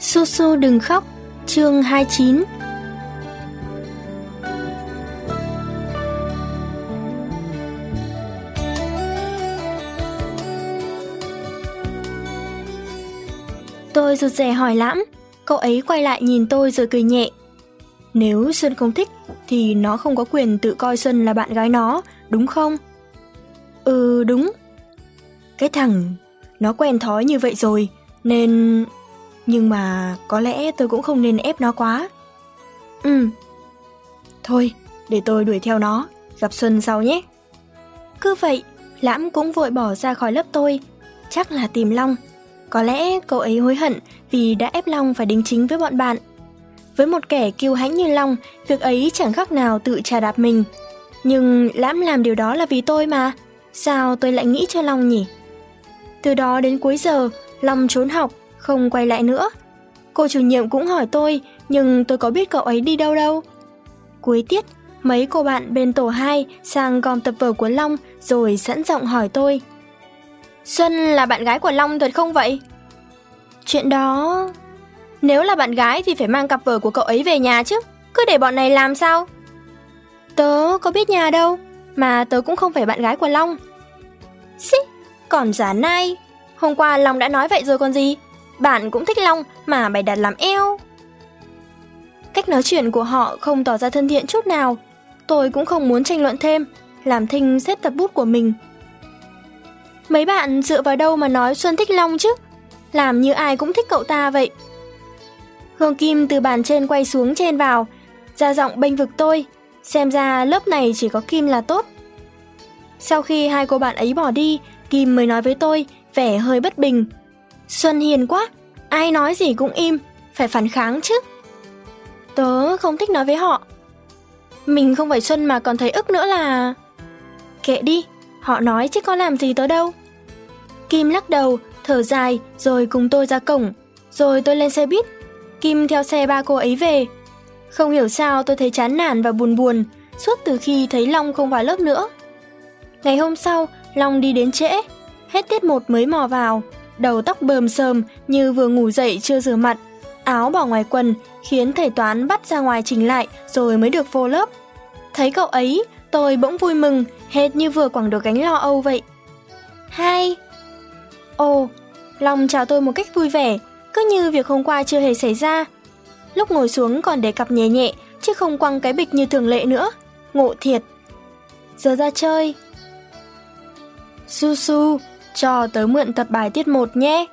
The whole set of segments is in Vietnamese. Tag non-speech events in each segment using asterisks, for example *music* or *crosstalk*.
Su Su đừng khóc, chương 29 Tôi rụt rè hỏi lãm, cậu ấy quay lại nhìn tôi rồi cười nhẹ. Nếu Xuân không thích thì nó không có quyền tự coi Xuân là bạn gái nó, đúng không? Ừ đúng. Cái thằng, nó quen thói như vậy rồi, nên... Nhưng mà có lẽ tôi cũng không nên ép nó quá. Ừ. Thôi, để tôi đuổi theo nó, gặp Xuân sau nhé. Cứ vậy, Lãm cũng vội bỏ ra khỏi lớp tôi, chắc là tìm Long. Có lẽ cậu ấy hối hận vì đã ép Long phải đính chính với bọn bạn. Với một kẻ kiêu hãnh như Long, việc ấy chẳng khác nào tự trà đạp mình. Nhưng Lãm làm điều đó là vì tôi mà, sao tôi lại nghĩ cho Long nhỉ? Từ đó đến cuối giờ, Long trốn học, không quay lại nữa. Cô chủ nhiệm cũng hỏi tôi, nhưng tôi có biết cậu ấy đi đâu đâu. Cuối tiết, mấy cô bạn bên tổ 2 sang gom tập vở của Long rồi sẵn giọng hỏi tôi. Xuân là bạn gái của Long thật không vậy? Chuyện đó... Nếu là bạn gái thì phải mang cặp vở của cậu ấy về nhà chứ, cứ để bọn này làm sao? Tớ có biết nhà đâu, mà tớ cũng không phải bạn gái của Long. Xí, còn giả nai, hôm qua Long đã nói vậy rồi còn gì, bạn cũng thích Long mà bày đặt làm eo. Cách nói chuyện của họ không tỏ ra thân thiện chút nào, tôi cũng không muốn tranh luận thêm, làm thinh xếp tập bút của mình. Mấy bạn dựa vào đâu mà nói Xuân thích Long chứ? Làm như ai cũng thích cậu ta vậy. Hương Kim từ bàn trên quay xuống trên vào, ra giọng bênh vực tôi, xem ra lớp này chỉ có Kim là tốt. Sau khi hai cô bạn ấy bỏ đi, Kim mới nói với tôi, vẻ hơi bất bình. Xuân hiền quá, ai nói gì cũng im, phải phản kháng chứ. Tớ không thích nói với họ. Mình không phải Xuân mà còn thấy ức nữa là... Kệ đi, họ nói chứ có làm gì tớ đâu. Kim lắc đầu, thở dài rồi cùng tôi ra cổng, rồi tôi lên xe buýt. Kim theo xe ba cô ấy về. Không hiểu sao tôi thấy chán nản và buồn buồn, suốt từ khi thấy Long không vào lớp nữa. Ngày hôm sau, Long đi đến trễ, hết tiết một mới mò vào, đầu tóc bờm sờm như vừa ngủ dậy chưa rửa mặt, áo bỏ ngoài quần, khiến thầy toán bắt ra ngoài chỉnh lại rồi mới được vô lớp. Thấy cậu ấy, tôi bỗng vui mừng, hết như vừa quẳng được gánh lo âu vậy. Hai. Ồ, Long chào tôi một cách vui vẻ, cứ như việc hôm qua chưa hề xảy ra. Lúc ngồi xuống còn để cặp nhẹ nhẹ, chứ không quăng cái bịch như thường lệ nữa. Ngộ thiệt. Giờ ra chơi. Su Su, cho tớ mượn tập bài tiết 1 nhé.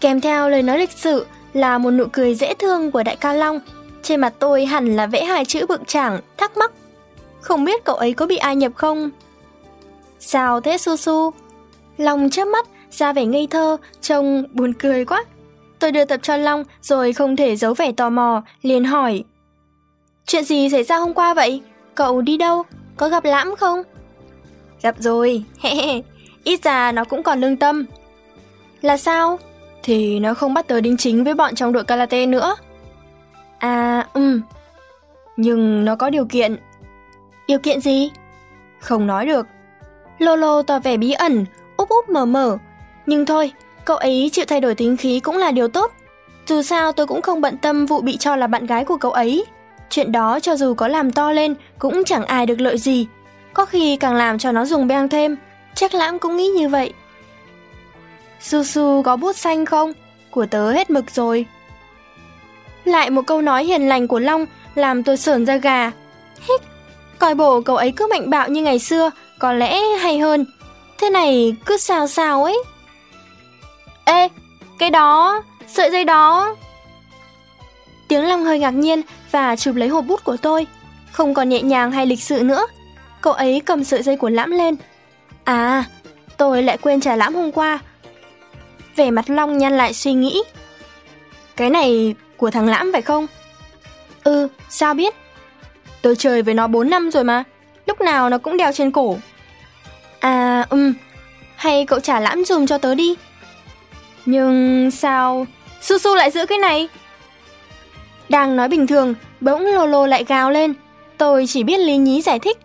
Kèm theo lời nói lịch sự là một nụ cười dễ thương của đại ca Long. Trên mặt tôi hẳn là vẽ hai chữ bựng chảng, thắc mắc. Không biết cậu ấy có bị ai nhập không? Sao thế Su Su? Long chớp mắt, ra vẻ ngây thơ, trông buồn cười quá. Tôi đưa tập cho Long rồi không thể giấu vẻ tò mò, liền hỏi. Chuyện gì xảy ra hôm qua vậy? Cậu đi đâu? Có gặp lãm không? Gặp rồi, *laughs* ít ra nó cũng còn lương tâm. Là sao? Thì nó không bắt tớ đính chính với bọn trong đội karate nữa. À, ừm. Nhưng nó có điều kiện. Điều kiện gì? Không nói được. Lolo tỏ vẻ bí ẩn, úp úp mở mở. Nhưng thôi, cậu ấy chịu thay đổi tính khí cũng là điều tốt. Dù sao tôi cũng không bận tâm vụ bị cho là bạn gái của cậu ấy. Chuyện đó cho dù có làm to lên cũng chẳng ai được lợi gì. Có khi càng làm cho nó dùng beng thêm. Chắc lãm cũng nghĩ như vậy. Su Su có bút xanh không? Của tớ hết mực rồi. Lại một câu nói hiền lành của Long làm tôi sởn ra gà. hích. coi bộ cậu ấy cứ mạnh bạo như ngày xưa, có lẽ hay hơn. Thế này cứ sao sao ấy. Ê, cái đó, sợi dây đó. Tiếng Long hơi ngạc nhiên và chụp lấy hộp bút của tôi. Không còn nhẹ nhàng hay lịch sự nữa. Cậu ấy cầm sợi dây của Lãm lên. À, tôi lại quên trả Lãm hôm qua. Vẻ mặt Long nhăn lại suy nghĩ. Cái này của thằng Lãm phải không? Ừ, sao biết? Tôi chơi với nó 4 năm rồi mà, lúc nào nó cũng đeo trên cổ. À, ừm, hay cậu trả Lãm dùm cho tớ đi. Nhưng sao... Su Su lại giữ cái này? Đang nói bình thường, bỗng Lolo lại gào lên. Tôi chỉ biết lý nhí giải thích.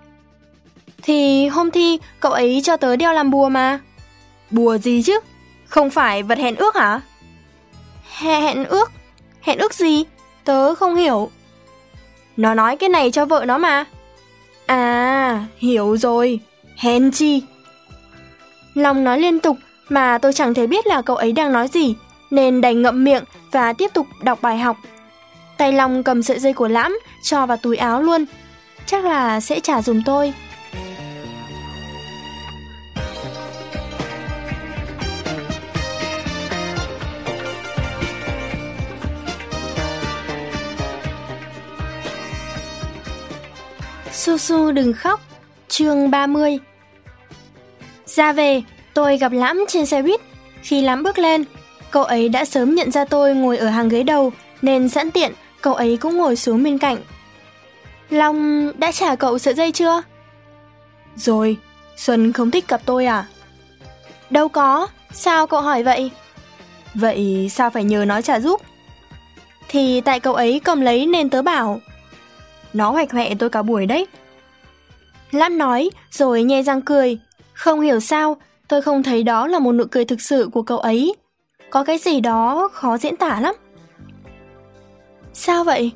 Thì hôm thi, cậu ấy cho tớ đeo làm bùa mà. Bùa gì chứ? Không phải vật hẹn ước hả? Hẹn ước? Hẹn ước gì? Tớ không hiểu. Nó nói cái này cho vợ nó mà. À, hiểu rồi. Hèn chi. Long nói liên tục mà tôi chẳng thể biết là cậu ấy đang nói gì, nên đành ngậm miệng và tiếp tục đọc bài học. Tay Long cầm sợi dây của Lãm cho vào túi áo luôn. Chắc là sẽ trả dùm tôi. Su Su đừng khóc, chương 30 Ra về, tôi gặp Lãm trên xe buýt. Khi Lãm bước lên, cậu ấy đã sớm nhận ra tôi ngồi ở hàng ghế đầu, nên sẵn tiện, cậu ấy cũng ngồi xuống bên cạnh. Long đã trả cậu sợi dây chưa? Rồi, Xuân không thích gặp tôi à? Đâu có, sao cậu hỏi vậy? Vậy sao phải nhờ nó trả giúp? Thì tại cậu ấy cầm lấy nên tớ bảo nó hoạch hoẹ tôi cả buổi đấy. Lam nói, rồi nhe răng cười. Không hiểu sao, tôi không thấy đó là một nụ cười thực sự của cậu ấy. Có cái gì đó khó diễn tả lắm. Sao vậy?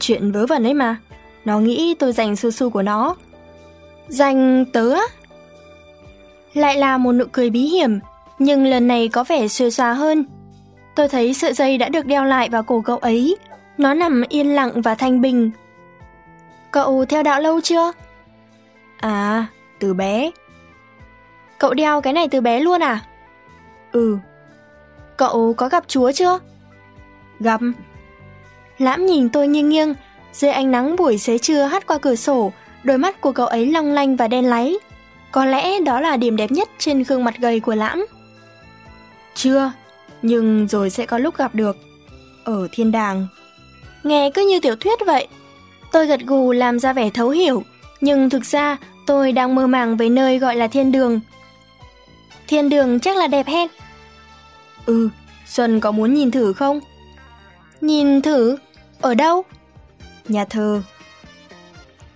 Chuyện vớ vẩn ấy mà. Nó nghĩ tôi dành su su của nó. Dành tớ á? Lại là một nụ cười bí hiểm, nhưng lần này có vẻ xuề xòa hơn. Tôi thấy sợi dây đã được đeo lại vào cổ cậu ấy, nó nằm yên lặng và thanh bình. Cậu theo đạo lâu chưa? À, từ bé. Cậu đeo cái này từ bé luôn à? Ừ. Cậu có gặp Chúa chưa? Gặp. Lãm nhìn tôi nghiêng nghiêng, dưới ánh nắng buổi xế trưa hắt qua cửa sổ, đôi mắt của cậu ấy long lanh và đen láy. Có lẽ đó là điểm đẹp nhất trên gương mặt gầy của Lãm. Chưa, nhưng rồi sẽ có lúc gặp được. Ở thiên đàng. Nghe cứ như tiểu thuyết vậy. Tôi gật gù làm ra vẻ thấu hiểu, nhưng thực ra tôi đang mơ màng về nơi gọi là thiên đường. Thiên đường chắc là đẹp hen. Ừ, Xuân có muốn nhìn thử không? Nhìn thử? Ở đâu? Nhà thờ.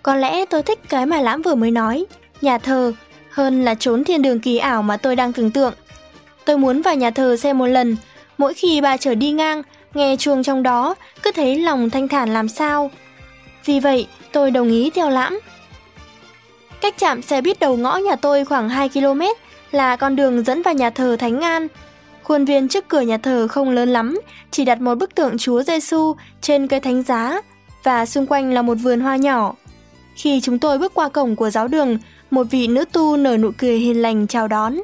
Có lẽ tôi thích cái mà Lãm vừa mới nói, nhà thờ, hơn là trốn thiên đường kỳ ảo mà tôi đang tưởng tượng. Tôi muốn vào nhà thờ xem một lần, mỗi khi bà trở đi ngang, nghe chuông trong đó, cứ thấy lòng thanh thản làm sao. Vì vậy, tôi đồng ý theo lãm. Cách chạm xe buýt đầu ngõ nhà tôi khoảng 2 km là con đường dẫn vào nhà thờ Thánh An. Khuôn viên trước cửa nhà thờ không lớn lắm, chỉ đặt một bức tượng Chúa Giêsu trên cây thánh giá và xung quanh là một vườn hoa nhỏ. Khi chúng tôi bước qua cổng của giáo đường, một vị nữ tu nở nụ cười hiền lành chào đón.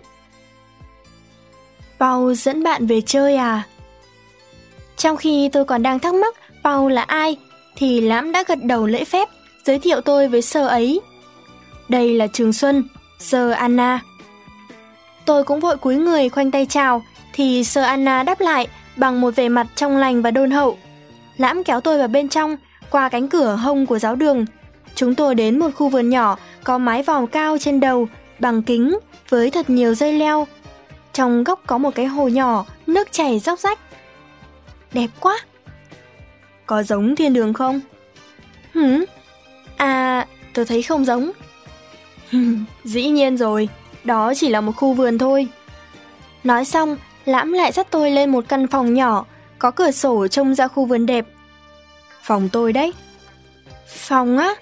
"Bao dẫn bạn về chơi à? Trong khi tôi còn đang thắc mắc Paul là ai, thì Lãm đã gật đầu lễ phép, giới thiệu tôi với sơ ấy. Đây là Trường Xuân, sơ Anna. Tôi cũng vội cúi người khoanh tay chào, thì sơ Anna đáp lại bằng một vẻ mặt trong lành và đôn hậu. Lãm kéo tôi vào bên trong, qua cánh cửa hông của giáo đường. Chúng tôi đến một khu vườn nhỏ có mái vòm cao trên đầu, bằng kính, với thật nhiều dây leo. Trong góc có một cái hồ nhỏ, nước chảy róc rách. Đẹp quá! Có giống thiên đường không? Hử? À, tôi thấy không giống. *laughs* Dĩ nhiên rồi, đó chỉ là một khu vườn thôi. Nói xong, Lãm lại dắt tôi lên một căn phòng nhỏ, có cửa sổ trông ra khu vườn đẹp. Phòng tôi đấy. Phòng á?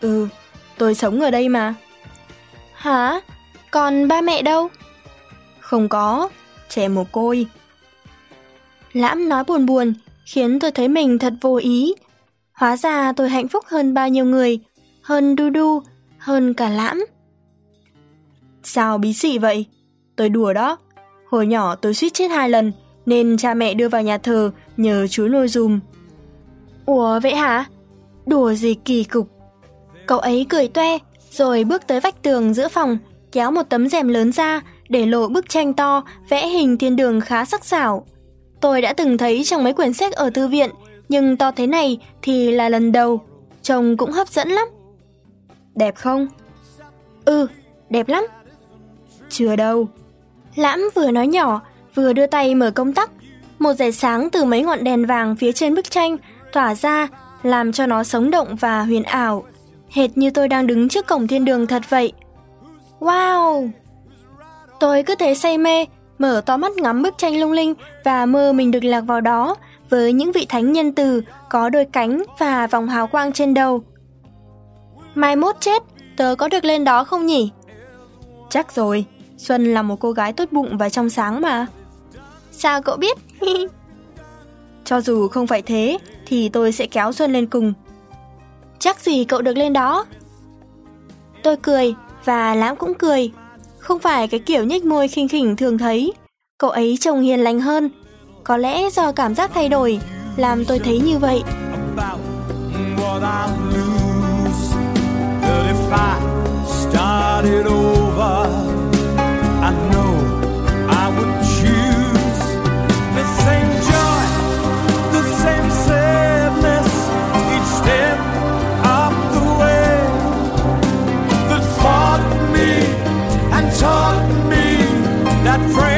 Ừ, tôi sống ở đây mà. Hả? Còn ba mẹ đâu? Không có, trẻ mồ côi. Lãm nói buồn buồn, khiến tôi thấy mình thật vô ý. Hóa ra tôi hạnh phúc hơn bao nhiêu người, hơn Du Du, hơn cả Lãm. Sao bí xị vậy? Tôi đùa đó. Hồi nhỏ tôi suýt chết hai lần, nên cha mẹ đưa vào nhà thờ nhờ chú nuôi dùm. Ủa vậy hả? Đùa gì kỳ cục. Cậu ấy cười toe, rồi bước tới vách tường giữa phòng, kéo một tấm rèm lớn ra để lộ bức tranh to vẽ hình thiên đường khá sắc sảo. Tôi đã từng thấy trong mấy quyển sách ở thư viện, nhưng to thế này thì là lần đầu. Trông cũng hấp dẫn lắm. Đẹp không? Ừ, đẹp lắm. Chưa đâu. Lãm vừa nói nhỏ, vừa đưa tay mở công tắc. Một dải sáng từ mấy ngọn đèn vàng phía trên bức tranh tỏa ra, làm cho nó sống động và huyền ảo. Hệt như tôi đang đứng trước cổng thiên đường thật vậy. Wow! Tôi cứ thấy say mê, mở to mắt ngắm bức tranh lung linh và mơ mình được lạc vào đó với những vị thánh nhân từ có đôi cánh và vòng hào quang trên đầu. Mai mốt chết, tớ có được lên đó không nhỉ? Chắc rồi, Xuân là một cô gái tốt bụng và trong sáng mà. Sao cậu biết? *laughs* Cho dù không phải thế, thì tôi sẽ kéo Xuân lên cùng. Chắc gì cậu được lên đó? Tôi cười, và Lãm cũng cười. Không phải cái kiểu nhếch môi khinh khỉnh thường thấy. Cậu ấy trông hiền lành hơn. Có lẽ do cảm giác thay đổi, làm tôi thấy như vậy. started over that friend.